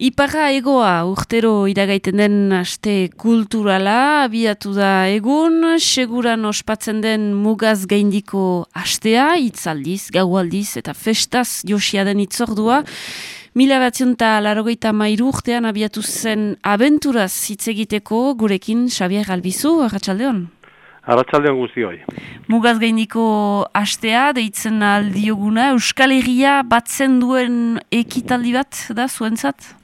Iparra egoa urtero iragaiten den aste kulturala, abiatu da egun, seguran ospatzen den mugaz gaindiko astea, itzaldiz, gaualdiz eta festaz josia den itzordua. Mila batzion eta larogeita mairu urtean abiatu zen abenturaz hitz egiteko gurekin Xabier Albizu, Arratxaldeon. Arratxaldeon guzti. Mugaz gaindiko astea, deitzen aldioguna, Euskal Herria batzen duen ekitaldi bat da zuentzat?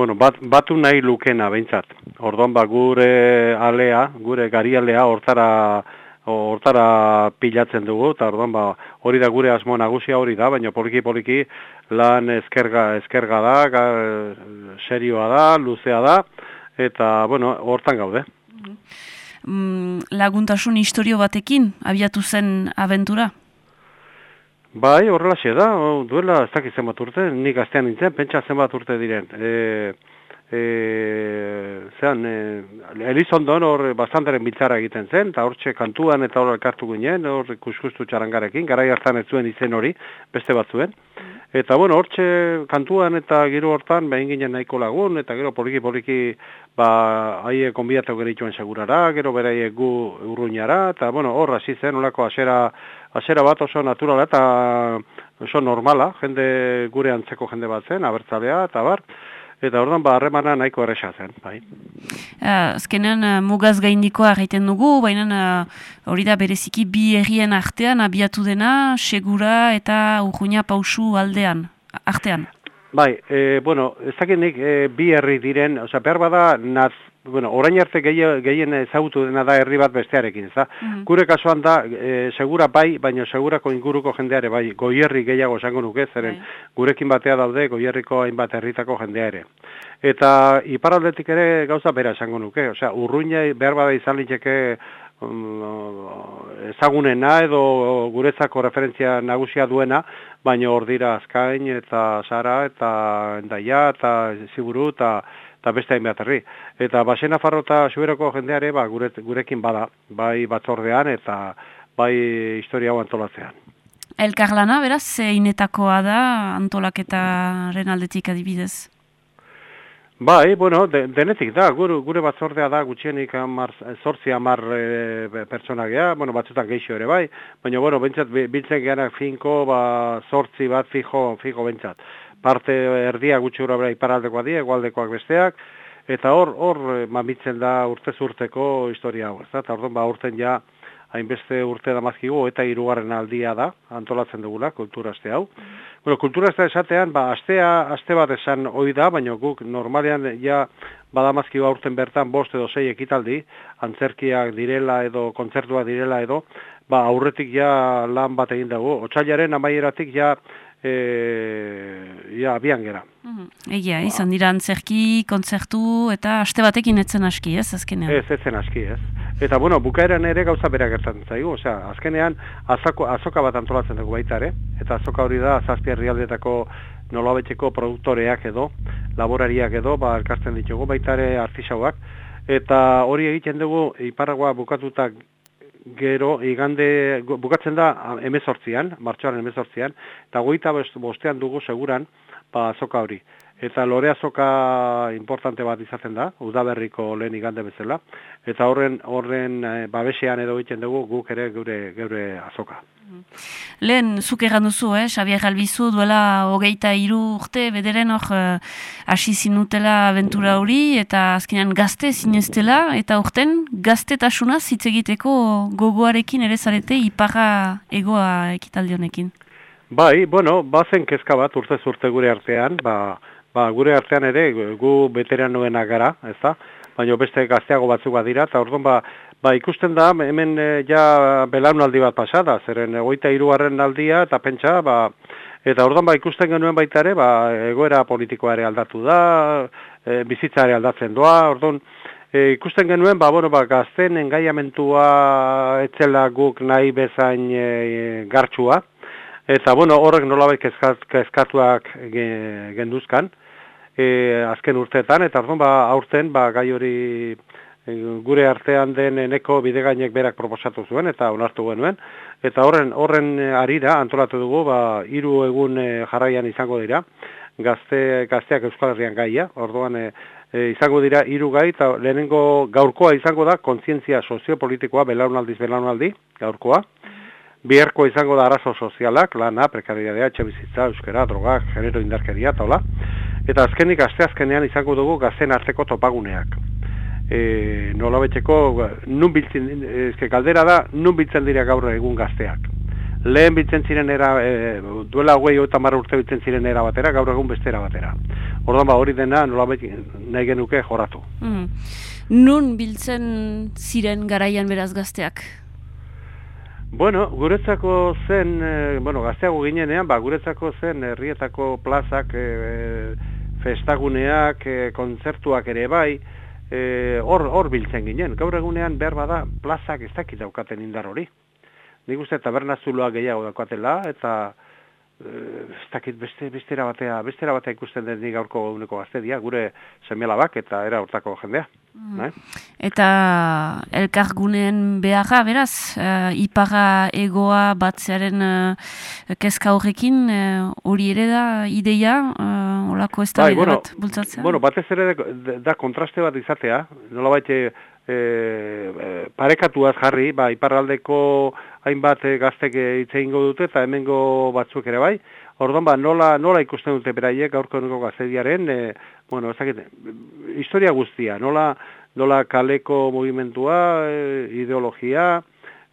Bueno, bat, batu nahi lukena behintzat. Orduan ba gure alea, gure gari alea hortara, hortara pilatzen dugu, eta orduan ba hori da gure asmo nagusia hori da, baina poliki poliki lan eskerga, eskerga da, ga, serioa da, luzea da, eta bueno, hortan gaude. Mm, laguntasun historio batekin, abiatu zen abentura? Bai, horrela da, duela ez dakit zenbat urte, nik gaztean nintzen, pentsa zenbat urte diren. E, e, zean, e, Elizondon hor bastantaren biltzara egiten zen, eta hor kantuan eta hor elkartu ginen, hor kuskustu txarangarekin, gara hartan ez zuen izen hori, beste bat zuen. Eta bueno, hortxe kantuan eta gero hortan behin ginen nahiko lagun, eta gero poliki-poliki ba, haie konbiateu gerituen segurara, gero beraiek gu urruñara, eta bueno, hor hasi zen, olako asera, asera bat oso naturala eta oso normala, jende gure antzeko jende bat zen, abertzalea, eta bar, eta ordan ba, harremana nahiko erresa zen, bai. Uh, azkenean uh, mugaz gaindikoa egiten dugu, baina uh, hori da bereziki bi herrien artean abiatu dena, segura eta urruña pausu aldean, artean. Bai, e, bueno, ez dakinik e, bi herri diren, oza, behar bada, naz, bueno, orain arte gehien ezagutu dena da herri bat bestearekin, ez da? Mm. Gure kasuan da, e, segura bai, baina segurako inguruko jendeare, bai, goierri gehiago esango nuke, zeren bai. gurekin batea daude goierriko hainbat herritako jendeare. Eta iparaldetik ere gauza bera esango nuke, osea, urruina behar bada izan liteke mm, ezagunena edo guretzako referentzia nagusia duena, baina hor dira azkain eta sara eta endaia eta ziburu eta eta beste hain herri. Eta basena farro eta suberoko jendeare ba, gure, gurekin bada, bai batzordean eta bai historia hau antolatzean. Elkarlana, beraz, zeinetakoa da antolaketaren aldetik adibidez? Bai, bueno, de, denetik da, gure, gure batzordea da gutxienik amar, sortzi amar e, pertsona geha, bueno, batzutak geixo ere bai, baina, bueno, bentsat, biltzen gehanak finko, ba, sortzi bat fijo, fijo bentsat. Parte erdia gutxura bera iparaldekoa die, egualdekoak besteak, eta hor, hor, mamitzen da urtez urteko historia hau, ez da, eta orduan, ba, urten ja, hainbeste urte damazkigu, eta hirugarren aldia da, antolatzen dugula, kultura aste hau. Bueno, kultura aste esatean, ba, astea, aste bat esan hoi da, baina guk normalean ja badamazkigu aurten bertan bost edo sei ekitaldi, antzerkiak direla edo kontzertuak direla edo, ba, aurretik ja lan bat egin dugu. Otsailaren amaieratik ja e, ja, abian gera. Egia, ba. izan dira antzerki, kontzertu, eta aste batekin etzen aski, ez, azkenean? Ez, etzen aski, ez. Eta, bueno, bukaeran ere gauza bera gertatzen zaigu, osea, azkenean azako, azoka bat antolatzen dugu baita ere, eta azoka hori da, zazpi herrialdetako nolabetxeko produktoreak edo, laborariak edo, ba, elkartzen ditugu baita ere artisauak, eta hori egiten dugu, iparragoa bukatuta gero, igande, bukatzen da emezortzian, martxoaren emezortzian, eta goita bostean dugu seguran, ba, azoka hori eta lore azoka importante bat izaten da, udaberriko lehen igande bezala, eta horren horren e, babesean edo egiten dugu guk ere gure gure azoka. Lehen, zuk egan duzu, eh, Xabier Albizu, duela hogeita hiru urte, bederen hor, eh, hasi zinutela aventura hori, eta azkenean gazte zineztela, eta urten gaztetasuna hitz egiteko gogoarekin ere zarete iparra egoa ekitaldionekin. Bai, bueno, bazen kezka bat urte zurte gure artean, ba, ba, gure artean ere gu veteranoenak gara, ez da? Baina beste gazteago batzuk dira, eta orduan ba, ba ikusten da, hemen e, ja belaunaldi bat pasada, zeren egoita irugarren aldia, eta pentsa, ba, eta orduan ba ikusten genuen baita ere, ba, egoera politikoa ere aldatu da, e, bizitza ere aldatzen doa, orduan, e, ikusten genuen, ba, bueno, ba, gazten engaiamentua etzela guk nahi bezain e, gartxua, Eta, bueno, horrek nolabait kezkatuak genduzkan, e, azken urteetan, eta orduan, ba, aurten, ba, gai hori e, gure artean den eneko bidegainek berak proposatu zuen, eta onartu genuen, eta horren horren arira antolatu dugu, ba, hiru egun e, jarraian izango dira, gazte, gazteak Euskal Herrian gaia, orduan e, izango dira hiru gai, eta lehenengo gaurkoa izango da kontzientzia soziopolitikoa, belaunaldiz belaunaldi, gaurkoa, Biherko izango da arazo sozialak, lana, prekariadea, etxe bizitza, euskera, droga, genero indarkeria, eta. Eta azkenik, aste azkenean izango dugu gazen arteko topaguneak. E, nola betxeko, nun biltzen, ezke kaldera da, nun biltzen dira gaur egun gazteak. Lehen biltzen ziren era, e, duela hogei marra urte biltzen ziren era batera, gaur egun bestera batera. Ordan ba hori dena nola nahi genuke joratu. Mm. Nun biltzen ziren garaian beraz gazteak? Bueno, guretzako zen, e, bueno, gazteago ginenean, ba, guretzako zen herrietako plazak, e, festaguneak, e, kontzertuak ere bai, hor e, biltzen ginen. Gaur egunean behar bada plazak ez dakit daukaten indar hori. Nik uste taberna zuloa gehiago daukatela, eta Eh, ez dakit beste bestera batea bestera batea ikusten den gaurko uneko gaztedia gure semelabak eta era hortako jendea mm. eta elkarguneen beharra beraz uh, ipaga egoa batzearen uh, kezka horrekin hori ere da ideia uh, olako ez da bai, bueno, bat bultzatzea bueno, batez ere da, da kontraste bat izatea nola baite e, parekatuaz jarri, ba, iparraldeko hainbat gaztek hitz egingo dute eta hemengo batzuk ere bai. Orduan ba, nola, nola ikusten dute beraiek gaurko nuko gaztediaren, e, bueno, ezakit, historia guztia, nola, nola kaleko movimentua, e, ideologia,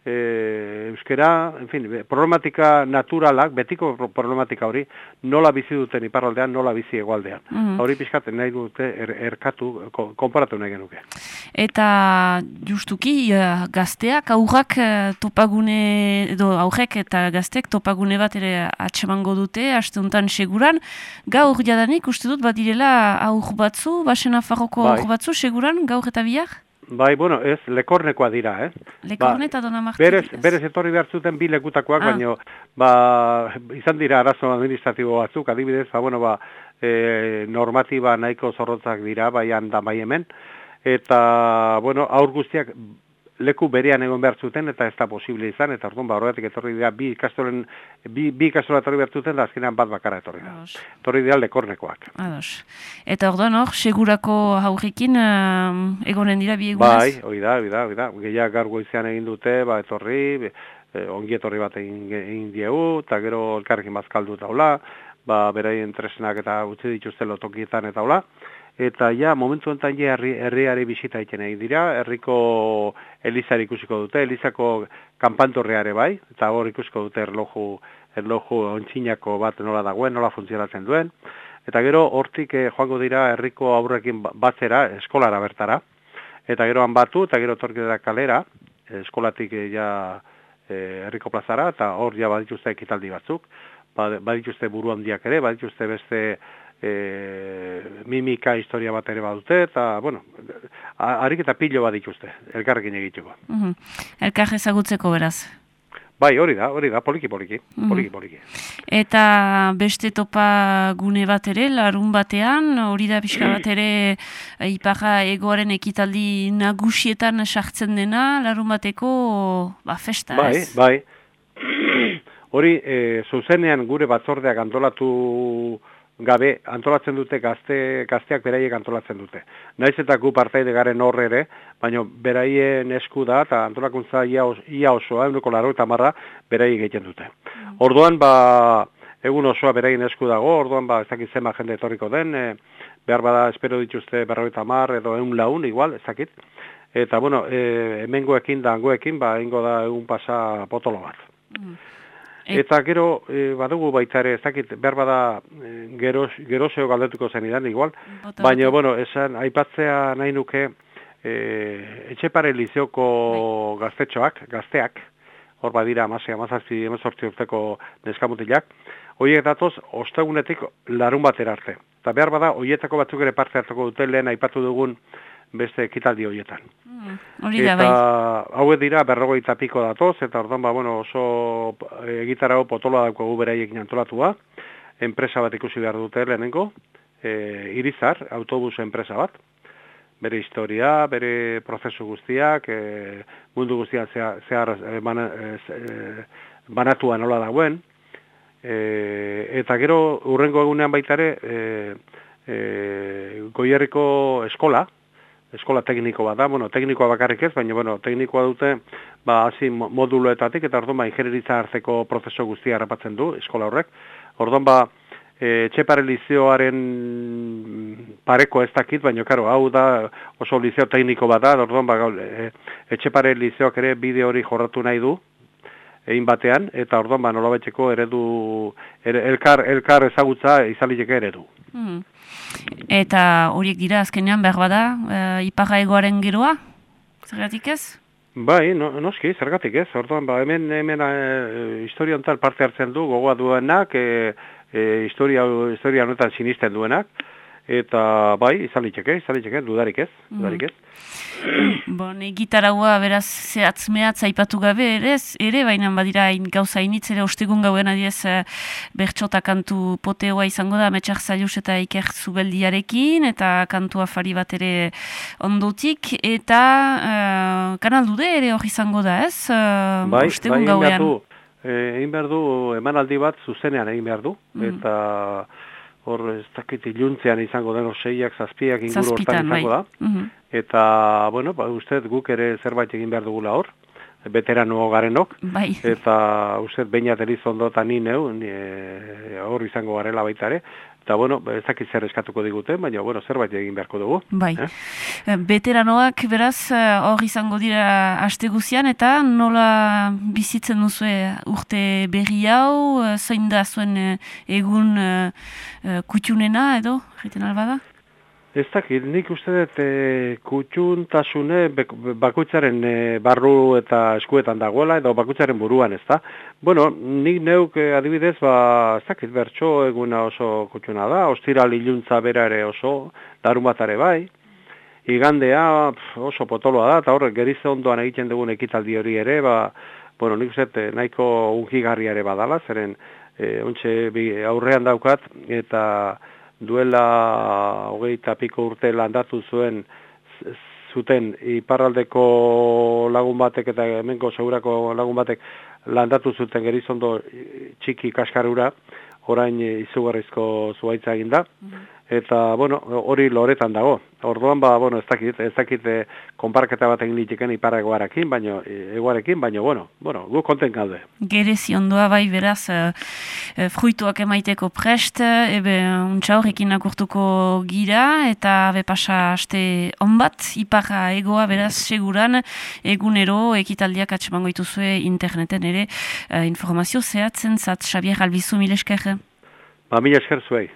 e, euskera, en fin, problematika naturalak, betiko problematika hori, nola bizi duten iparraldean, nola bizi egualdean. Mm Hori pixkaten nahi dute er, erkatu, konparatu nahi genuke. Eta justuki uh, gazteak, aurrak uh, topagune, edo aurrek eta gazteak topagune bat ere atsemango dute, haste honetan seguran, gaur jadanik uste dut bat direla aur batzu, basen afarroko bai. aur batzu, seguran, gaur eta biak? Bai, bueno, ez, lekornekoa dira, eh? Lekorne ba, eta dona martu. Berez, berez etorri behar zuten bi lekutakoak, ah. baino, ba, izan dira arazo administratibo batzuk, adibidez, ba, bueno, ba, e, normatiba nahiko zorrotzak dira, bai handa, bai hemen, eta, bueno, aur guztiak leku berean egon behar zuten eta ez da posible izan, eta orduan, ba, horretik etorri dira, bi ikastolen, bi, bi ikastola etorri behar zuten, da azkenean bat bakara etorri da. Etorri dira lekornekoak. Ados. Eta orduan hor, segurako haurrikin uh, egonen dira bi egunez? Bai, hori da, hori da, hori da. Gehiak gargo izan egin dute, ba, etorri, eh, ongi etorri bat egin, egin diegu, eta gero elkarrekin bazkaldu eta hola, ba, beraien tresnak eta utzi dituzte lotokietan eta hola eta ja momentu honetan ja herri, herriari bisita egiten egin dira, herriko elizari ikusiko dute, elizako kanpantorreare bai, eta hor ikusiko dute erloju, erloju ontsinako bat nola dagoen, nola funtzionatzen duen, eta gero hortik eh, joango dira herriko aurrekin ba-, batzera, eskolara bertara, eta gero batu, eta gero torki da kalera, eskolatik eh, ja eh, herriko plazara, eta hor ja badituzte ekitaldi batzuk, ba, badituzte buru handiak ere, badituzte beste e, mimika historia bat ere badute, eta, bueno, harik eta pilo bat ikuste, elkarrekin egiteko. Mm -hmm. Elkar ezagutzeko beraz? Bai, hori da, hori da, poliki, poliki, poliki, poliki. Eta beste topa gune bat ere, larun batean, hori da pixka bat ere, iparra egoaren ekitaldi nagusietan sartzen dena, larun bateko, ba, festa bai, ez? Bai, bai. Hori, e, zuzenean gure batzordeak antolatu gabe antolatzen dute gazte, gazteak beraiek antolatzen dute. Naiz eta gu partaide garen horre ere, baina beraien esku da eta antolakuntza ia, os, ia osoa, eguneko laro eta marra, beraiek egiten dute. Mm. Orduan, ba, egun osoa beraien esku dago, orduan, ba, ez dakit zema jende etorriko den, e, behar bada espero dituzte berroita mar edo egun laun, igual, ez dakit. Eta, bueno, e, hemengoekin da, angoekin, ba, ingo da egun pasa potolo bat. Mm. Eta gero, e, badugu baita ere, ez dakit, behar bada e, geros, geroseo galdetuko zen idan, igual. Baina, bueno, esan, aipatzea nahi nuke, e, etxepare lizioko bai. gaztetxoak, gazteak, hor badira, amasea, amazazpi, emezortzi urteko neskamutilak, horiek datoz, ostegunetik larun batera arte. Eta behar bada, horietako batzuk ere parte hartuko dute lehen aipatu dugun, beste ekitaldi horietan. Mm, eta bai. hau dira berrogeita piko datoz, eta orduan ba, bueno, oso egitarao potoloa daukagu beraiek antolatua, enpresa bat ikusi behar dute lehenengo, e, irizar, autobus enpresa bat, bere historia, bere prozesu guztiak, e, mundu guztiak zehar, zehar e, bana, e, e, banatua nola dagoen, E, eta gero urrengo egunean baita ere e, e, goierriko eskola, eskola tekniko bat da, bueno, teknikoa bakarrik ez, baina bueno, teknikoa dute ba, hasi moduloetatik eta orduan ba, ingenieritza hartzeko prozeso guztia harrapatzen du eskola horrek. Orduan ba, e, etxepare lizioaren pareko ez dakit, baina karo, hau da oso lizio tekniko bat da, orduan ba, e, etxepare lizioak ere bide hori jorratu nahi du, egin batean, eta orduan ba, nolabetxeko eredu, elkar, elkar ezagutza izaliteke eredu. Hmm. Eta horiek dira azkenean behar bada, e, iparra egoaren geroa? Zergatik ez? Bai, no, noski, zergatik ez. Orduan, ba, hemen, hemen e, historia ontal parte hartzen du, gogoa duenak, e, e, historia, historia honetan sinisten duenak, eta bai, izan litzeke, izan litzeke, dudarik ez, mhm. dudarik ez. Bon, gitaragua beraz zehatzmeat zaipatu gabe ere, ere baina badira in, gauza initz ere ostegun gauen adiez e, bertxota kantu poteoa izango da, metxar zailus eta iker zubeldiarekin, eta kantua fari bat ere ondotik, eta e, kanal dude ere hori izango da ez, e, bai, ostegun bai, gauean. Egin behar du, emanaldi bat zuzenean egin behar du, mhm. eta hor ez dakit iluntzean izango den seiak, zazpiak inguru hortan izango bai. da. Mhm. Eta, bueno, ba, uste guk ere zerbait egin behar dugula hor, veterano garenok. Bai. Eta uste bainat elizondo eta ni neu, e, hor izango garela baita ere. Eta, bueno, ez dakit zer eskatuko digute, baina, bueno, zerbait egin beharko dugu. Bai. Eh? eh veteranoak, beraz, eh, hor izango dira aste guzian, eta nola bizitzen duzu urte berri hau, eh, zein da zuen egun kutxunena, edo, egiten albada? Ez dakit, nik uste dut e, kutxuntasune bakutzaren e, barru eta eskuetan dagoela, edo bakutzaren buruan, ez da? Bueno, nik neuk e, adibidez, ba, ez dakit, bertso eguna oso kutxuna da, ostira liluntza bera ere oso, darun batare bai, igandea oso potoloa da, eta horrek gerize ondoan egiten dugun ekitaldi hori ere, ba, bueno, nik uste dut nahiko unkigarri ere badala, zeren e, ontsa aurrean daukat, eta duela hogeita piko urte landatu zuen zuten iparraldeko lagun batek eta hemenko segurako lagun batek landatu zuten gerizondo txiki kaskarura, orain izugarrizko zuaitza eginda. Mhm eta bueno, hori loretan dago. Orduan ba bueno, ez dakit, ez dakit e, konparaketa bat egin liteken iparagoarekin, baino e, egoarekin, baino bueno, bueno, gu konten gaude. Gerezi ondoa bai beraz e, fruituak emaiteko prest, ebe untsa horrekin akurtuko gira eta be pasa aste onbat iparra egoa beraz seguran egunero ekitaldiak atxemango ituzue interneten ere informazio zehatzen zat Xabier Albizu mil esker. Ba, mil esker zuei.